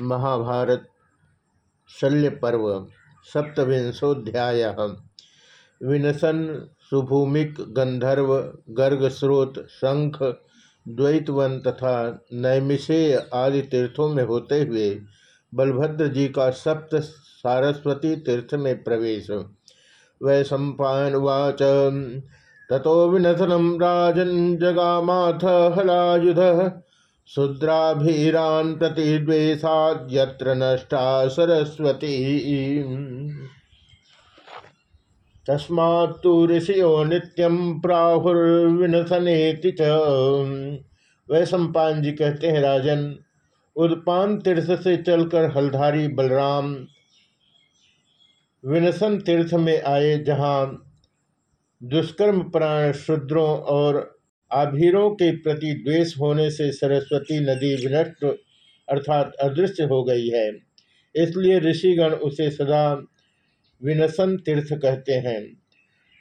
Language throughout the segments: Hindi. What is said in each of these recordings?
महाभारत शल्य पर्व सप्तविंशोध्याय विनसन, सुभूमिक, गंधर्व, गर्गस्रोत, शंख, द्वैतवन तथा नैमिषेय आदि तीर्थों में होते हुए बलभद्र जी का सप्त सारस्वती तीर्थ में प्रवेश। वै सम्पावाच ततो विनथनम राजन जगामाथ हलायुध। शुद्राभीरान प्रतिद्वेशाद यत्र नष्टा सरस्वती। तस्मात्तु ऋषियो नित्यम प्राहुर्विनथनेति च। वह सम्पान जी कहते हैं, राजन, उदपान तीर्थ से चलकर हलधारी बलराम विनसन तीर्थ में आए, जहाँ दुष्कर्म प्राण शूद्रों और आभीरों के प्रति द्वेष होने से सरस्वती नदी विनष्ट अर्थात अदृश्य हो गई है। इसलिए ऋषिगण उसे सदा विनसन तीर्थ कहते हैं।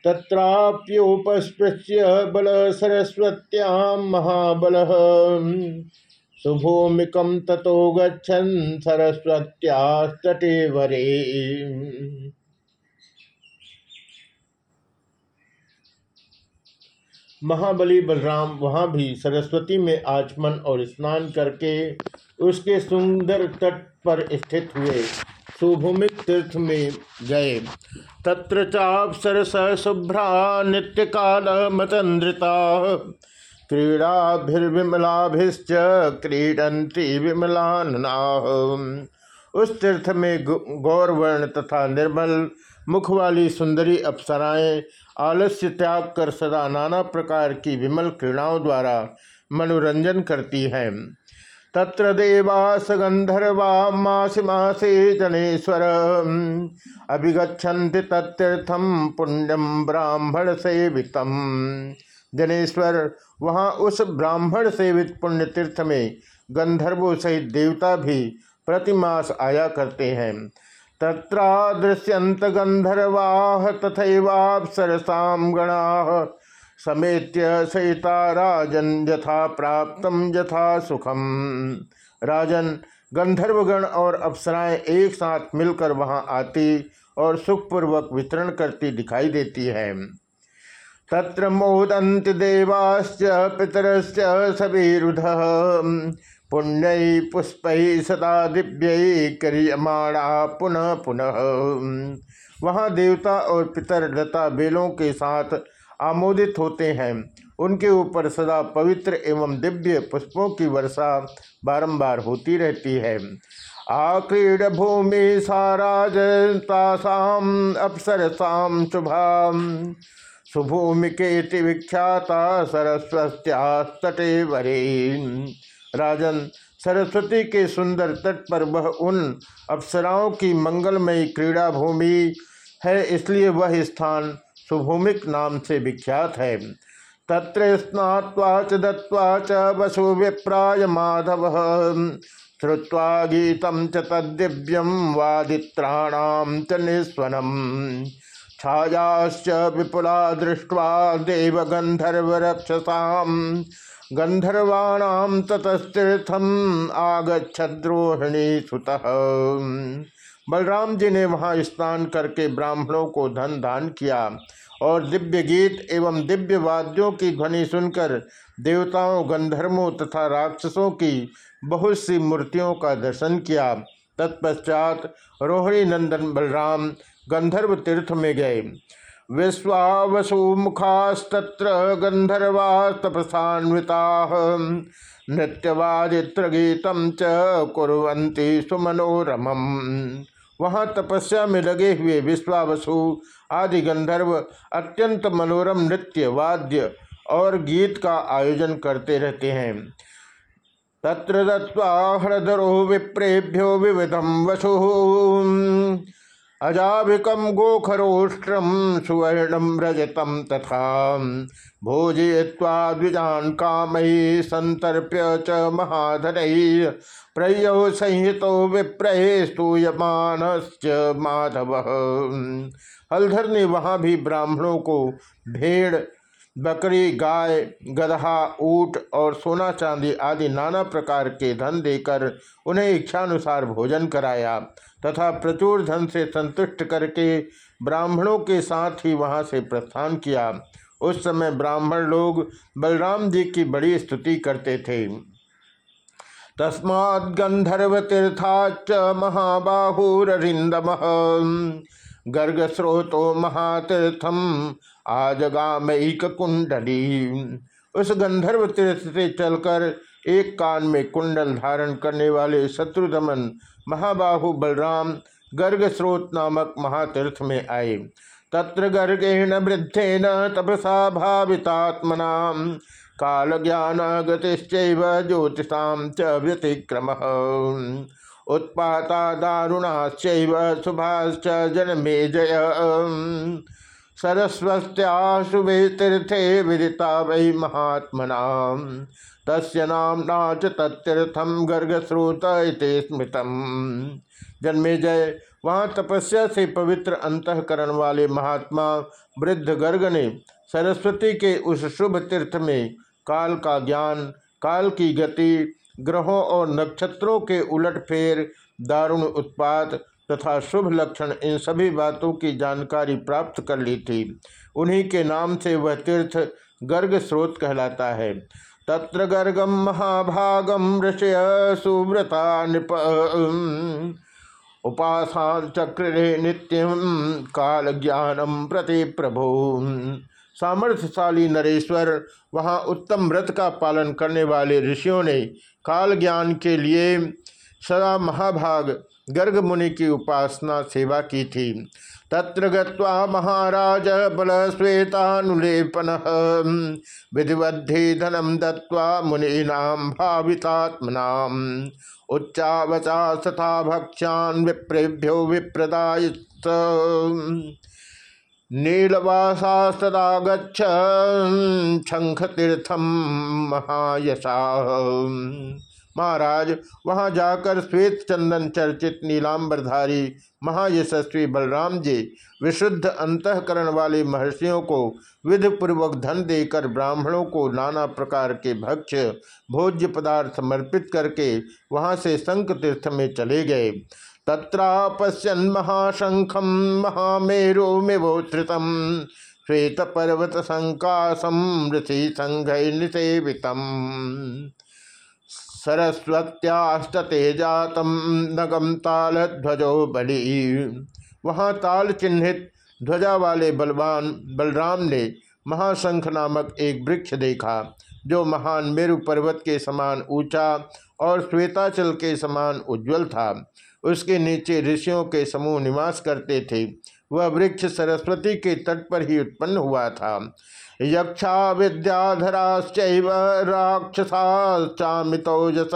तत्राप्योपस्पृश्य बल सरस्वत्याम महाबल। सुभूमिकम सरस्वत्या तटे वरे। महाबली बलराम वहाँ भी सरस्वती में आचमन और स्नान करके उसके सुंदर तट पर स्थित हुए सुभूमिक तीर्थ में गए। तत्र चाप सरस शुभ्रा नित्य काल मतंद्रिता क्रीड़ाभिर्विमलाभिश्च क्रीडंती विमलाना उस तीर्थ में गौरवर्ण तथा निर्मल मुख वाली सुंदरी अप्सराएँ आलस्य त्याग कर सदा नाना प्रकार की विमल क्रीड़ाओं द्वारा मनोरंजन करती हैं। तत्र देवास गंधर्वा मासी मासे जनेश्वर। अभिगछन्ति तत्तीर्थम पुण्यम ब्राह्मण सेवितम। जनेश्वर, वहाँ उस ब्राह्मण सेवित पुण्य तीर्थ में गंधर्वों सहित देवता भी प्रतिमास आया करते हैं। तत्रादृश्यंत गंधर्वाह तथैवापसरसा गणा समेत्य सहिता राजन यथा प्राप्त, यथा सुखम राजन गंधर्वगण और अप्सराएँ एक साथ मिलकर वहाँ आती और सुखपूर्वक वितरण करती दिखाई देती है। तत्र मोदंत देवाश्च, पितरश्च सवीरुध पुण्य पुष्प सदा दिव्य क्रियमाणा पुनः पुनः। वहाँ देवता और पितर लता बेलों के साथ आमोदित होते हैं। उनके ऊपर सदा पवित्र एवं दिव्य पुष्पों की वर्षा बारंबार होती रहती है। आक्रीड भूमि साराजतासाम अप्सरसाम शुभा सुभूमिके विख्याता सरस्वत्यास्तटे वरे राजन, सरस्वती के सुंदर तट पर वह उन अप्सराओं की मंगलमयी क्रीड़ा भूमि है, इसलिए वह स्थान सुभूमिक नाम से विख्यात है। तत्र स्नात्वा च दत्वा च वसु विप्राय माधव श्रुवा गीतम च तद्दिव्यम वादित्राणाम च निस्वनम। छायाश्च विपुला दृष्ट्वा देवगंधर्वरक्षसाम गंधर्वाणाम ततस्तीर्थम आगछद्रोहिणी सुत बलराम जी ने वहाँ स्नान करके ब्राह्मणों को धन दान किया और दिव्य गीत एवं दिव्य वाद्यों की ध्वनि सुनकर देवताओं, गंधर्वों तथा राक्षसों की बहुत सी मूर्तियों का दर्शन किया। तत्पश्चात रोहिणी नंदन बलराम गंधर्व तीर्थ में गए। विश्वावसु मुखास्तत्र गंधर्वा तपसान्विता नृत्यवादित्र गीतम च कुरंती वहाँ तपस्या में लगे हुए विश्वावसु, आदि गंधर्व अत्यंत मनोरम नृत्य, वाद्य और गीत का आयोजन करते रहते हैं। तत्र दत्वा हृदरो विप्रेभ्यो विविधम वसु। अजाभिकम गोखरोष्ट्रम सुवर्णम रजतम तथा भोजय्वा द्विजान कामयी संतर्प्य च महाधन प्रयो संहितो विप्रय स्तूयमानश्च माधव। हलधर ने वहाँ भी ब्राह्मणों को भेड़, बकरी, गाय गधा ऊट और सोना चांदी आदि नाना प्रकार के धन देकर उन्हें इच्छानुसार भोजन कराया। तथा प्रचुर धन से संतुष्ट करके ब्राह्मणों के साथ ही वहाँ से प्रस्थान किया। उस समय ब्राह्मण लोग बलराम जी की बड़ी स्तुति करते थे। तस्मा गंधर्व तीर्थाच महाबाहुरिंदम गर्ग स्रोतो महातीर्थम आजगामयिक कुंडली उस गंधर्व तीर्थ से चलकर एक कान में कुंडल धारण करने वाले शत्रुदमन महाबाहु बलराम गर्ग स्रोत नामक महातीर्थ में आए। तत्र गर्गेण वृद्धेन तपसा भावितात्मना काल ज्ञान गतिश्चैव ज्योतिषा च व्यतिक्रम। उत्पाता दारुणाश्चैव शुभाश्च जन्मे जय सरस्वत्या शुभे तीर्थे विदिता वै महात्मना। तस्य नाम्ना च तत्तीर्थम गर्गस्रोत स्मृतम। जन्मे जय। वहाँ तपस्या से पवित्र अंतकरण वाले महात्मा वृद्ध गर्ग ने सरस्वती के उस शुभ तीर्थ में काल का ज्ञान, काल की गति, ग्रहों और नक्षत्रों के उलट फेर, दारुण उत्पात तथा शुभ लक्षण इन सभी बातों की जानकारी प्राप्त कर ली थी। उन्हीं के नाम से वह तीर्थ गर्ग स्रोत कहलाता है। तत्र गर्गम महाभागम ऋषय सुव्रता नृप उपासान चक्रे नित्यम काल ज्ञानम प्रति प्रभु। सामर्थ्यशाली नरेश्वर, वहाँ उत्तम व्रत का पालन करने वाले ऋषियों ने काल ज्ञान के लिए सदा महाभाग गर्ग मुनि की उपासना सेवा की थी। तत्र गत्वा महाराज बल श्वेतानुलेपन विधिवद्धि धनम दत्वा मुनीनाम भावितात्मना उच्चावचा तथा भक्ष्यान विप्रेभ्यो विप्रदाय नीलवासा सदा गच्छ तीर्थम महायशा। महाराज, वहाँ जाकर श्वेत चंदन, चर्चित नीलांबरधारी, महायशस्वी बलराम जी, विशुद्ध अंतकरण वाले महर्षियों को विधिपूर्वक धन देकर ब्राह्मणों को नाना प्रकार के भक्ष्य, भोज्य पदार्थ समर्पित करके वहाँ से शंख तीर्थ में चले गए। तत्रापश्यन महाशंखम महामेरो मिवोत्तम श्वेत पर्वत संकाशम ऋषि संघ निषेवितम। सरस्वत्यास्तते जातम नगम ताल ध्वजो बलि। वहाँ ताल चिन्हित ध्वजा वाले बलवान बलराम ने महाशंख नामक एक वृक्ष देखा, जो महान मेरु पर्वत के समान ऊँचा और श्वेताचल के समान उज्जवल था। उसके नीचे ऋषियों के समूह निवास करते थे। वह वृक्ष सरस्वती के तट पर ही उत्पन्न हुआ था। यक्षा विद्याधराश्च राक्षसाश्चामितौजस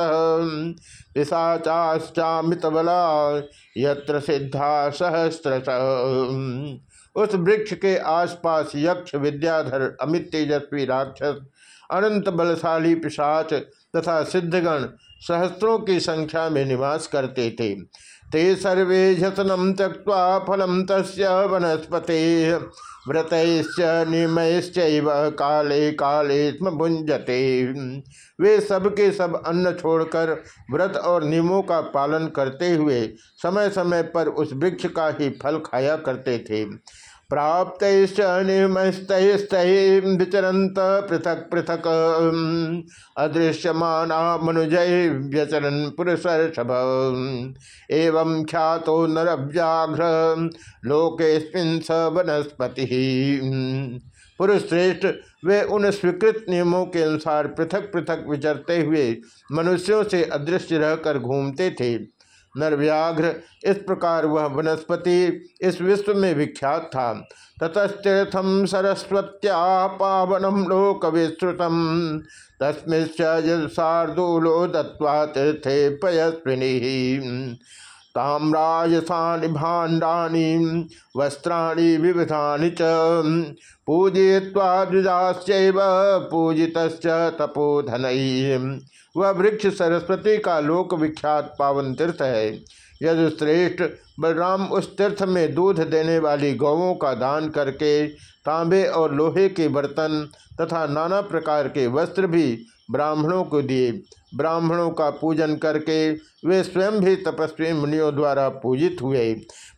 पिशाचाश्चामित बला यत्र सिद्धा सहस्रश। उस वृक्ष के आसपास यक्ष, विद्याधर, अमित तेजस्वी, राक्षस, अनंत बलशाली पिशाच तथा सिद्धगण सहस्त्रों की संख्या में निवास करते थे। ते सर्वे झसनम त्यक्वा फलम तस् वनस्पते व्रत निमयश्च काले काले स्म भुंजते वे सबके सब अन्न छोड़कर व्रत और नियमों का पालन करते हुए समय समय पर उस वृक्ष का ही फल खाया करते थे। प्राप्त विचरंत पृथक पृथक अदृश्यमाना मनुजय व्यचरन पुरुषर्षभ। एवं ख्यातो नरव्याघ्र लोकेस्मिन स वनस्पति। पुरुष श्रेष्ठ वे उन स्वीकृत नियमों के अनुसार पृथक पृथक विचरते हुए मनुष्यों से अदृश्य रहकर घूमते थे। नरव्याघ्र। इस प्रकार वह वनस्पति इस विश्व में विख्यात था। ततस्तीर्थम सरस्वत्या पावनम लोक विस्तृतम तस्मिश्चार्दूलो दत्वा तीर्थे पयस्विनी ताम्रायसानि भाण्डानि, वस्त्राणि, विविधानि च पूजय्वा द्विजाश्चैव पूजितश्च तपोधनैः। वह वृक्ष सरस्वती का लोक विख्यात पावन तीर्थ है। यदि श्रेष्ठ बलराम उस तीर्थ में दूध देने वाली गौवों का दान करके तांबे और लोहे के बर्तन तथा नाना प्रकार के वस्त्र भी ब्राह्मणों को दिए। ब्राह्मणों का पूजन करके वे स्वयं भी तपस्वी मुनियों द्वारा पूजित हुए।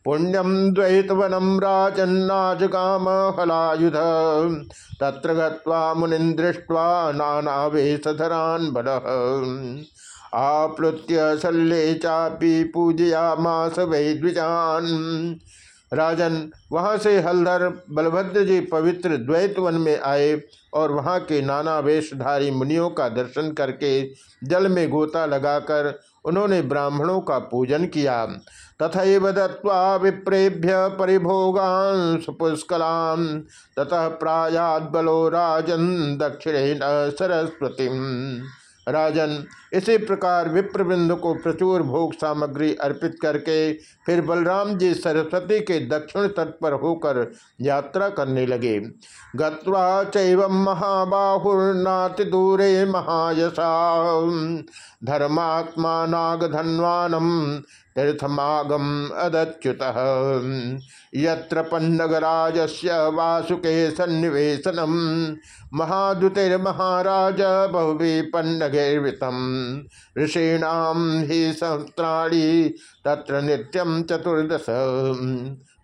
पुण्यम द्वैत वनम राजन्नाजगाम हलायुध तत्र गत्वा मुनिन दृष्ट्वा नाना वेशधरान बल। आप्लुत्य चापी पूजया मास वै द्विजान राजन, वहाँ से हलधर बलभद्र जी पवित्र द्वैत वन में आए और वहाँ के नाना वेशधारी मुनियों का दर्शन करके जल में गोता लगाकर उन्होंने ब्राह्मणों का पूजन किया। तथा दत्वा विप्रेभ्य परिभोगान पुष्कलाम ततः प्रायाद बलो राजन दक्षिण सरस्वती राजन। इसी प्रकार विप्रबिंद को प्रचुर भोग सामग्री अर्पित करके फिर बलराम जी सरस्वती के दक्षिण तट पर होकर यात्रा करने लगे। गत्वा चैव महाबाहुर्नाति दूरे महायशा धर्मात्मा नागधन्वानम तीर्थमागम अदच्युत। यत्र पन्नगराजस्य वासुके सन्निवेशनम, महादुतिर्महाराज बहुवी पन्नगैर्वृतम। ऋषीणाम ही सहस्राणी तत्र नित्यम चतुर्दश।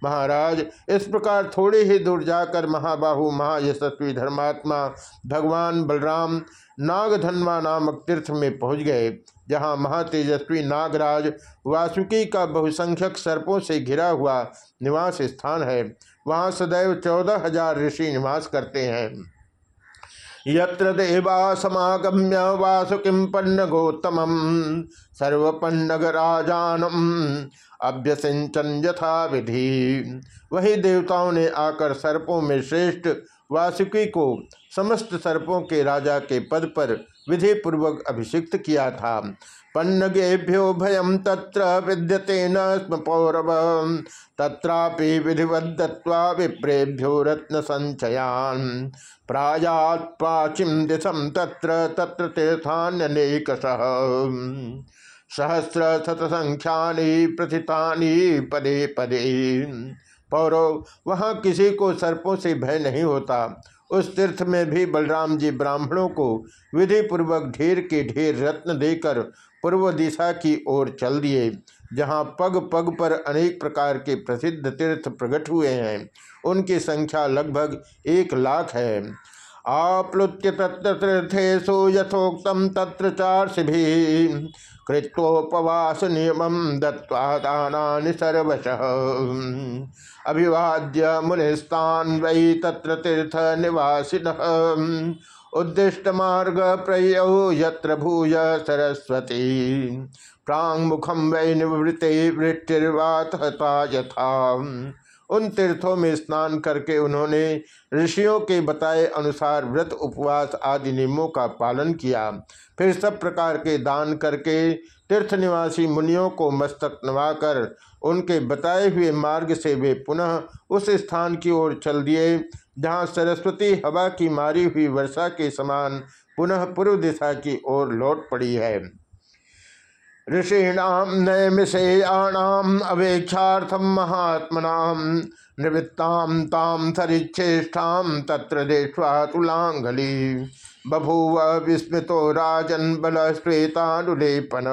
महाराज, इस प्रकार थोड़े ही दूर जाकर महाबाहु, महायशस्वी धर्मात्मा भगवान बलराम नागधनवा नामक तीर्थ में पहुँच गए। जहाँ महातेजस्वी नागराज वासुकी का बहुसंख्यक सर्पों से घिरा हुआ निवास स्थान है, वहाँ सदैव चौदह हज़ार ऋषि निवास करते हैं। यत्र देवा समागम्य वासुकिम पन्न गौतम सर्वपन्नगराजानम अभ्यसिंचन यथा विधि वही देवताओं ने आकर सर्पों में श्रेष्ठ वासुकी को समस्त सर्पों के राजा के पद पर विधि पूर्वक अभिषिक्त किया था। पन्नगेभ्यो भयम तत्र विद्यते न स्म पौरव। तत्रापि विधिवद्दत्वा विप्रेभ्यो रत्न संचयान प्रायात प्राचीन दिशम तत्र तत्र तीर्थान्यनेक सहस्र शतसंख्या प्रथिता पदे पदे। पौरव, वहाँ किसी को सर्पों से भय नहीं होता। उस तीर्थ में भी बलराम जी ब्राह्मणों को विधि पूर्वक ढेर के ढेर रत्न देकर पूर्व दिशा की ओर चल दिए, जहाँ पग पग पर अनेक प्रकार के प्रसिद्ध तीर्थ प्रकट हुए हैं। उनकी संख्या लगभग एक लाख है। आप्लुत्य तत्र तीर्थेशु यथोक्तम तत्र चार्षि कृत्वोपवास नियम दत्वा दाना सर्वश। अभिवाद्य मुनिस्तान वै तत्र तीर्थ निवासिन उद्दिष्ट मार्ग प्रयौ यत्र भूय सरस्वती। प्रांगमुखम वै निवृत्ते वृत्तिर्वात यथा। उन तीर्थों में स्नान करके उन्होंने ऋषियों के बताए अनुसार व्रत उपवास आदि नियमों का पालन किया। फिर सब प्रकार के दान करके तीर्थ निवासी मुनियों को मस्तक नवाकर उनके बताए हुए मार्ग से वे पुनः उस स्थान की ओर चल दिए, जहाँ सरस्वती हवा की मारी हुई वर्षा के समान पुनः पूर्व दिशा की ओर लौट पड़ी है। ऋषीणाम नैमिषेयाणाम अवेक्षार्थम महात्मनाम निवृत्ताम ताम तत्र तुलांगली बभूव विस्मृतो राजन बल श्वेतानुलेपन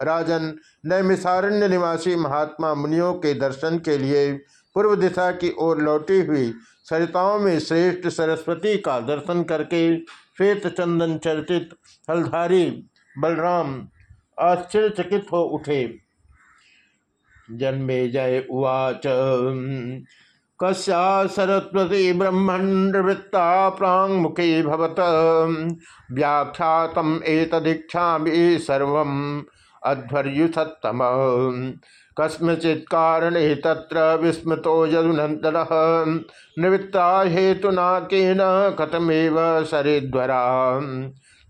राजन, नैमिषारण्य निवासी महात्मा मुनियों के दर्शन के लिए पूर्व दिशा की ओर लौटी हुई सरिताओं में श्रेष्ठ सरस्वती का दर्शन करके श्वेत चंदन चर्चित हलधारी बलराम आश्चर्यचकित हो उठे। जन्मे जय उवाच। कस्या सरस्वती ब्रह्मण्डवृत्ता प्रांगमुखी भवत। व्याख्यातम एतदीक्षा सर्व अध्वर्युसत्तम। कस्मचित कारणे तत्र विस्मृतो यदुनंदन निवृत्ता हेतुना केन कथमेव सरिद्वरा।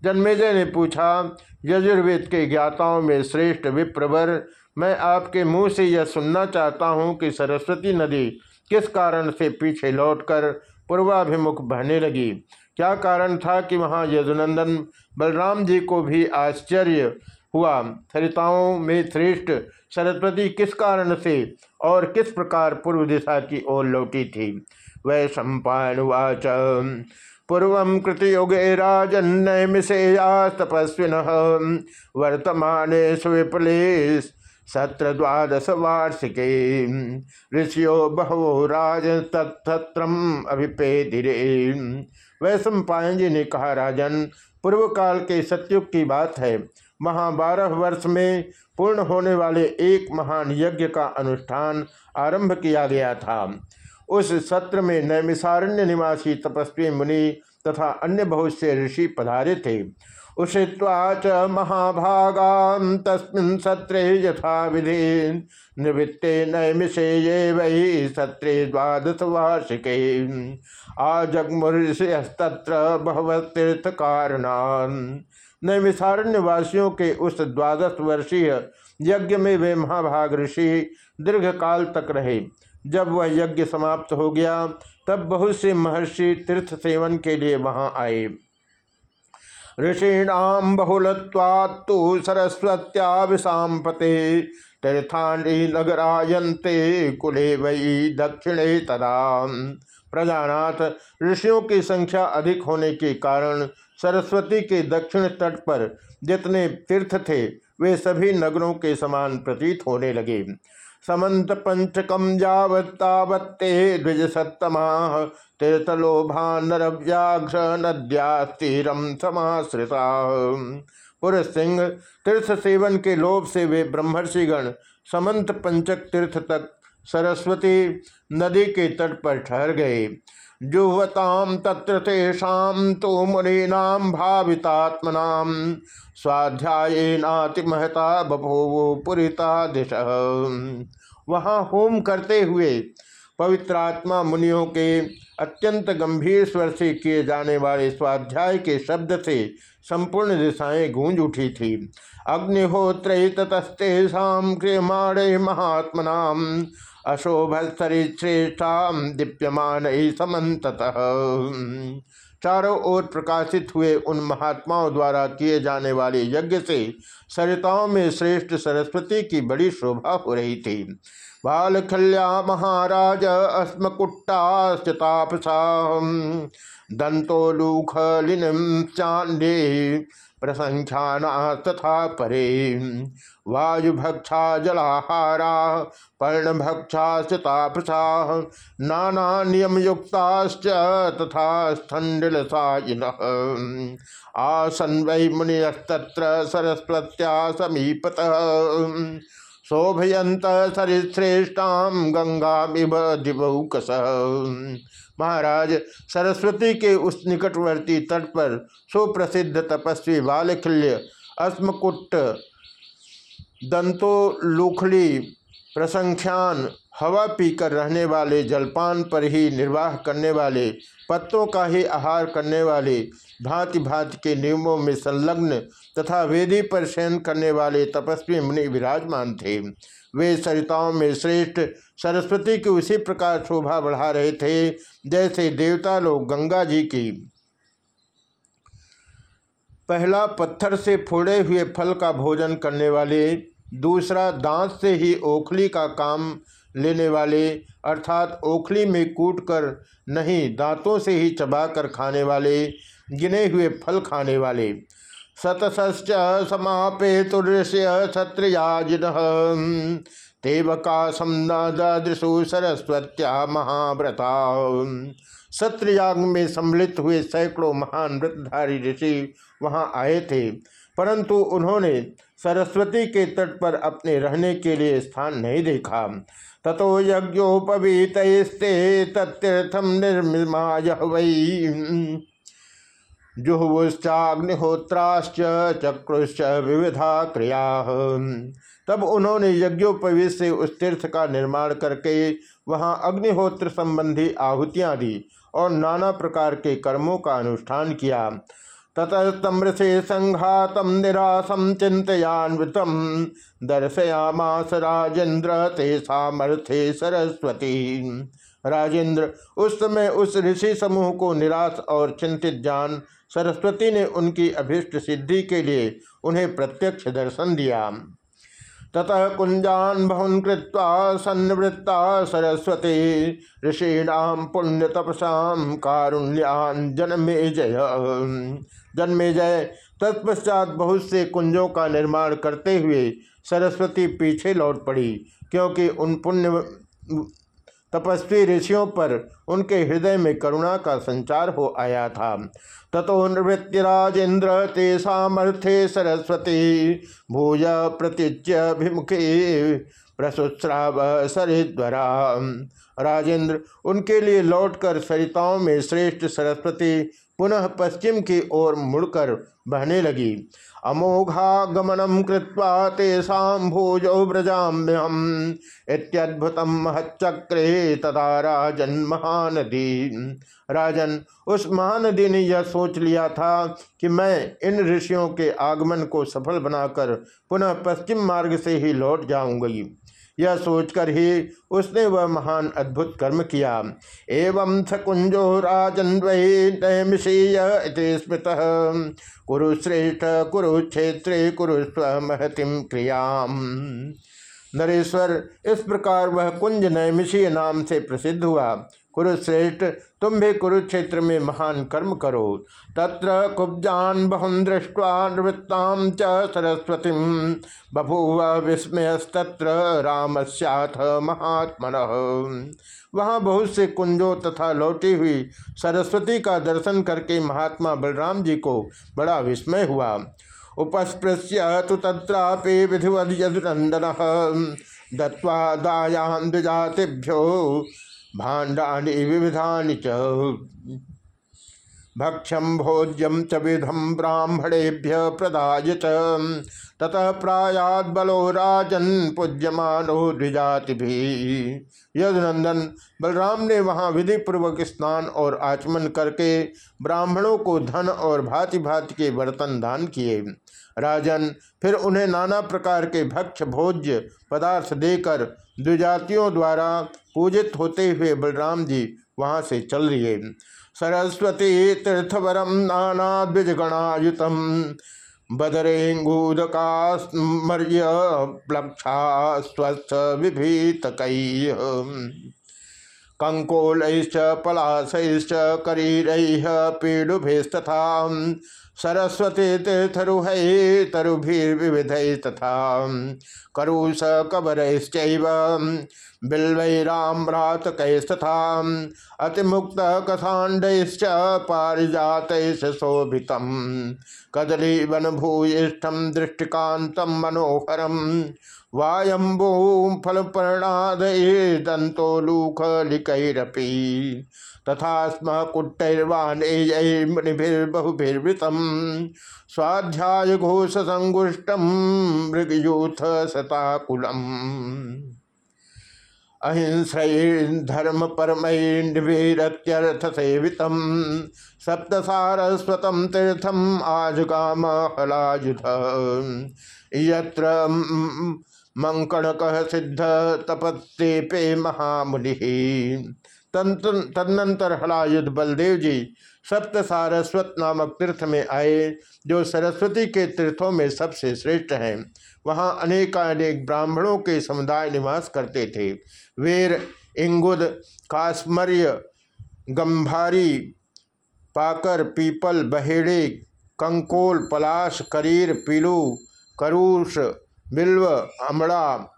जन्मेजय ने पूछा, यजुर्वेद के ज्ञाताओं में श्रेष्ठ विप्रवर मैं आपके मुँह से यह सुनना चाहता हूँ कि सरस्वती नदी किस कारण से पीछे लौटकर पूर्वाभिमुख बहने लगी? क्या कारण था कि वहाँ यदुनंदन बलराम जी को भी आश्चर्य हुआ? सरिताओं में श्रेष्ठ सरस्वती किस कारण से और किस प्रकार पूर्व दिशा की ओर लौटी थी? वै सम्पावाच पूर्व कृतयुगे राजन्नैमिषेयास्तपस्विन। वर्तमान सुविपले सत्र द्वादश वार्षिके ऋषियो बहवो राज तत्म अभिपेदिरे। वैश्व पायन जी ने कहा, राजन पूर्व काल के सत्युग की बात है। वहाँ बारह वर्ष में पूर्ण होने वाले एक महान यज्ञ का अनुष्ठान आरंभ किया गया था। उस सत्र में नैमिसारण्य निवासी तपस्वी मुनि तथा अन्य बहुत से ऋषि पधारे थे। उषित्वा च महाभागा तस्मिन् सत्रे यथा विधि निवृत्ते नैमिषे ये वही सत्रे द्वादश वार्षिके आजगमुर्षयस्तत्र बहवतीर्थ कारणान नैमिषारण्य वासियों के उस द्वादश वर्षीय यज्ञ में वे महाभाग ऋषि दीर्घ काल तक रहे। जब वह यज्ञ समाप्त हो गया, तब बहुत से महर्षि तीर्थ सेवन के लिए वहाँ आए। ऋषीणाम बहुलत्वात्तु सरस्वत्या विषापते तीर्थानी नगरायन्ते कुले वही दक्षिणे तदा। प्रजानाथ, ऋषियों की संख्या अधिक होने के कारण सरस्वती के दक्षिण तट पर जितने तीर्थ थे, वे सभी नगरों के समान प्रतीत होने लगे। समंत पंचकम जावत्तावत्ते द्विज सत्तमा तीर्थलोभान्नरव्याघ्र नद्यास्तीरम समाश्रिता। पुरुष सिंह तीर्थ सेवन के लोभ से वे ब्रह्मर्षिगण समंत पंचक तीर्थ तक सरस्वती नदी के तट पर ठहर गए। जुहवताम तत्र तेषाम तो मुनीनाम भावितात्मनाम स्वाध्यायनाति महता बभोवो पुरीता दिश। वहाँ होम करते हुए पवित्रात्मा मुनियों के अत्यंत गंभीर स्वर से किए जाने वाले स्वाध्याय के शब्द से संपूर्ण दिशाएँ गूंज उठी थी। अग्निहोत्र ततस्तेषा क्रियमाणे महात्मना अशोभस्तरिश्रेष्ठा दीप्यमान समत चारों ओर प्रकाशित हुए उन महात्माओं द्वारा किए जाने वाले यज्ञ से सरिताओं में श्रेष्ठ सरस्वती की बड़ी शोभा हो रही थी। बालखल्या महाराज अस्मकुट्टास्तापसा दंतोलूखलिन चांदे प्रसंख्याना परे। वायुभक्षा जलाहारा पर्णभक्षा तापसा नाना नियम युक्ताश्च तथा स्थंडिलसायिन आसन वै मुनियस्तत्र सरस्वत्या समीपत। शोभयंत सरिश्रेष्ठाम गंगा दिवौकस महाराज सरस्वती के उस निकटवर्ती तट पर सुप्रसिद्ध तपस्वी बालखिल्य अस्मकुट दंतोलुखली प्रसंख्यान हवा पीकर रहने वाले, जलपान पर ही निर्वाह करने वाले, पत्तों का ही आहार करने वाले भांति भांति के नियमों में संलग्न तथा वेदी पर शयन करने वाले तपस्वी मुनि विराजमान थे। वे सरिताओं में श्रेष्ठ, सरस्वती की उसी प्रकार शोभा बढ़ा रहे थे, जैसे देवता लोग गंगा जी की। पहला पत्थर से फोड़े हुए फल का भोजन करने वाले, दूसरा दांत से ही ओखली का काम लेने वाले, अर्थात ओखली में कूट कर नहीं, दांतों से ही चबाकर खाने वाले, गिने हुए फल खाने वाले। सतसश्च समापेतुर्य क्षत्रियाजिन। देवकाशम दृशु सरस्वत्या महाव्रता। सत्रयाग में सम्मिलित हुए सैकड़ों महान व्रतधारी ऋषि वहाँ आए थे, परंतु उन्होंने सरस्वती के तट पर अपने रहने के लिए स्थान नहीं देखा। ततो यज्ञोपवीत तत्तीर्थम निर्माय वही जुहुश्चाग्निहोत्राश्च चक्रुश्च विविधा क्रिया। तब उन्होंने यज्ञोपवीत से उस तीर्थ का निर्माण करके वहाँ अग्निहोत्र संबंधी आहुतियाँ दी और नाना प्रकार के कर्मों का अनुष्ठान किया। ततस्तमृषे संघातम निराशम चिंतयान्वितम दर्शयामास राजेंद्र ते सामर्थे सरस्वती। राजेंद्र उस समय उस ऋषि समूह को निराश और चिंतित जान सरस्वती ने उनकी अभिष्ट सिद्धि के लिए उन्हें प्रत्यक्ष दर्शन दिया। ततः कुंजान भवन कृत्वा सन्वृत्ता सरस्वती ऋषीणाम पुण्य तपसा कारुण्यान जन्मे जय। जन्मे जय। तत्पश्चात बहुत से कुंजों का निर्माण करते हुए सरस्वती पीछे लौट पड़ी, क्योंकि उन पुण्य तपस्वी ऋषियों पर उनके हृदय में करुणा का संचार हो आया था। ततो नृवृत्तिराजेन्द्र राजेन्द्र सामर्थ्य सरस्वती भूय प्रतिज्यभिमुखे प्रसुस्राव सरिद्वरा राजेंद्र, उनके लिए लौटकर सरिताओं में श्रेष्ठ सरस्वती पुनः पश्चिम की ओर मुड़कर बहने लगी। अमोघागमनम कृत्वा तेषा भोजौ व्रजाम्यहम इत्यद्भुत महच्चक्रे तथा राजन महानदी। राजन, उस महानदी ने यह सोच लिया था कि मैं इन ऋषियों के आगमन को सफल बनाकर पुनः पश्चिम मार्ग से ही लौट जाऊँगी। यह सोचकर ही उसने वह महान अद्भुत कर्म किया। एवं सकुंजो राजन्वयमिषीय स्मृत। कुरुश्रेष्ठ, कुरुक्षेत्रे कुरुस्व महतिम क्रियाम। नरेश्वर, इस प्रकार वह कुंज नैमिषीय नाम से प्रसिद्ध हुआ। कुरुश्रेष्ठ, तुम भी कुरुक्षेत्र में महान कर्म करो। तत्र कुब्जान बहुन दृष्टवा निवृत्ताम च सरस्वती। बभूव विस्मयस्तत्र रामस्याथ महात्मन। वहाँ बहुत से कुंजों तथा लौटी हुई सरस्वती का दर्शन करके महात्मा बलराम जी को बड़ा विस्मय हुआ। उपस्पृश्य तो तत्रापि विधिवद यदुनंदन दत्वा दायान द्विजातिभ्यो भाण्डानि विविधानि च। भक्ष्यम भोज्यम च विधम ब्राह्मणेभ्य प्रदाय च ततः प्रायाद बलो राजन पूज्यमानो द्विजाति भी यदनंदन बलराम ने वहाँ विधि पूर्वक स्नान और आचमन करके ब्राह्मणों को धन और भांति भांति के बर्तन दान किए। राजन, फिर उन्हें नाना प्रकार के भक्ष भोज्य पदार्थ देकर द्विजातियों द्वारा पूजित होते हुए बलराम जी वहाँ से चल रहे सरस्वती तीर्थवरम नाना द्विजगणायुतम बदरेंगूदकास्मर्य प्लक्षा स्वस्थ विभीत कई कंकोलैश्च पलाशैश्च करीरैः पीडुभिस्तथा सरस्वती तीर्थरुह तरुभिर्विविध तथा करुष कबरश्चैव बिल्वैराम्रातकैस्तथा अतिमुक्त कथाण्डैश्च पारिजातैश्च शोभितम् कदलीवनभूयिष्ठं दृष्टिकान्तं मनोहरं, वायम्बो फलपर्णादये दन्तोलूखलिकैरपि तथा स्म कुट्टैर्वाणेयैर्मुनिभिर्बहुभिर्वृतं स्वाध्याय घोष संगुष्टम मृगयूथ सताकुलम अहिंसैर्धर्म परमैर्निर्भीरत्यर्थ सेवित सप्तसारस्वतम तीर्थम आजगाम हलायुध। यत्र मंकणक सिद्ध तपस्ते महामुनि। तदनंतर हलायुद्ध बलदेव जी सप्त सारस्वत नामक तीर्थ में आए, जो सरस्वती के तीर्थों में सबसे श्रेष्ठ हैं। वहाँ अनेकानेक ब्राह्मणों के समुदाय निवास करते थे। वेर, इंगुद, कास्मर्य, गंभारी, पाकर, पीपल, बहेड़े, कंकोल, पलाश, करीर, पीलू, करूष, बिल्व, अमड़ा,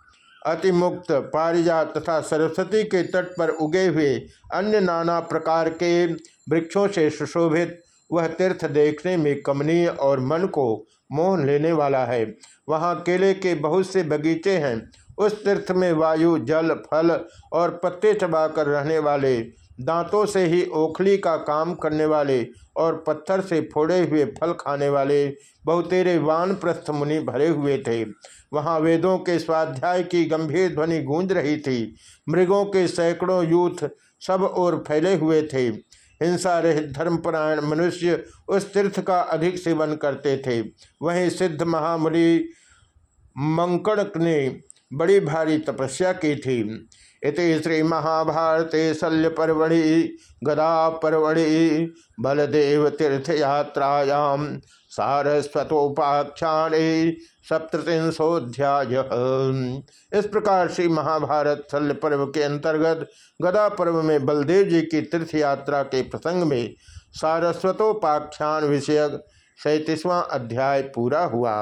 अतिमुक्त, पारिजात तथा सरस्वती के तट पर उगे हुए अन्य नाना प्रकार के वृक्षों से सुशोभित। वह तीर्थ देखने में कमनीय और मन को मोह लेने वाला है। वहाँ केले के बहुत से बगीचे हैं। उस तीर्थ में वायु, जल, फल और पत्ते चबाकर रहने वाले, दांतों से ही ओखली का काम करने वाले और पत्थर से फोड़े हुए फल खाने वाले बहुतेरे वान प्रस्थ मुनि भरे हुए थे। वहाँ वेदों के स्वाध्याय की गंभीर ध्वनि गूंज रही थी। मृगों के सैकड़ों यूथ सब ओर फैले हुए थे। हिंसा रहित धर्मपरायण मनुष्य उस तीर्थ का अधिक सेवन करते थे। वहीं सिद्ध महामुनि मंकड़क ने बड़ी भारी तपस्या की थी। इति श्री महाभारते शल्य परवड़ि गदा परवड़ि बलदेव तीर्थ यात्रायाम सारस्वतोपाख्याने सप्तशोध्याय इस प्रकार श्री महाभारत शल्य पर्व के अंतर्गत गदा पर्व में बलदेव जी की तीर्थ यात्रा के प्रसंग में सारस्वतोपाख्यान विषयक सैंतीसवां अध्याय पूरा हुआ।